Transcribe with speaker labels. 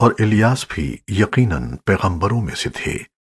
Speaker 1: اور الیاس بھی یقیناً پیغمبروں میں سے تھے۔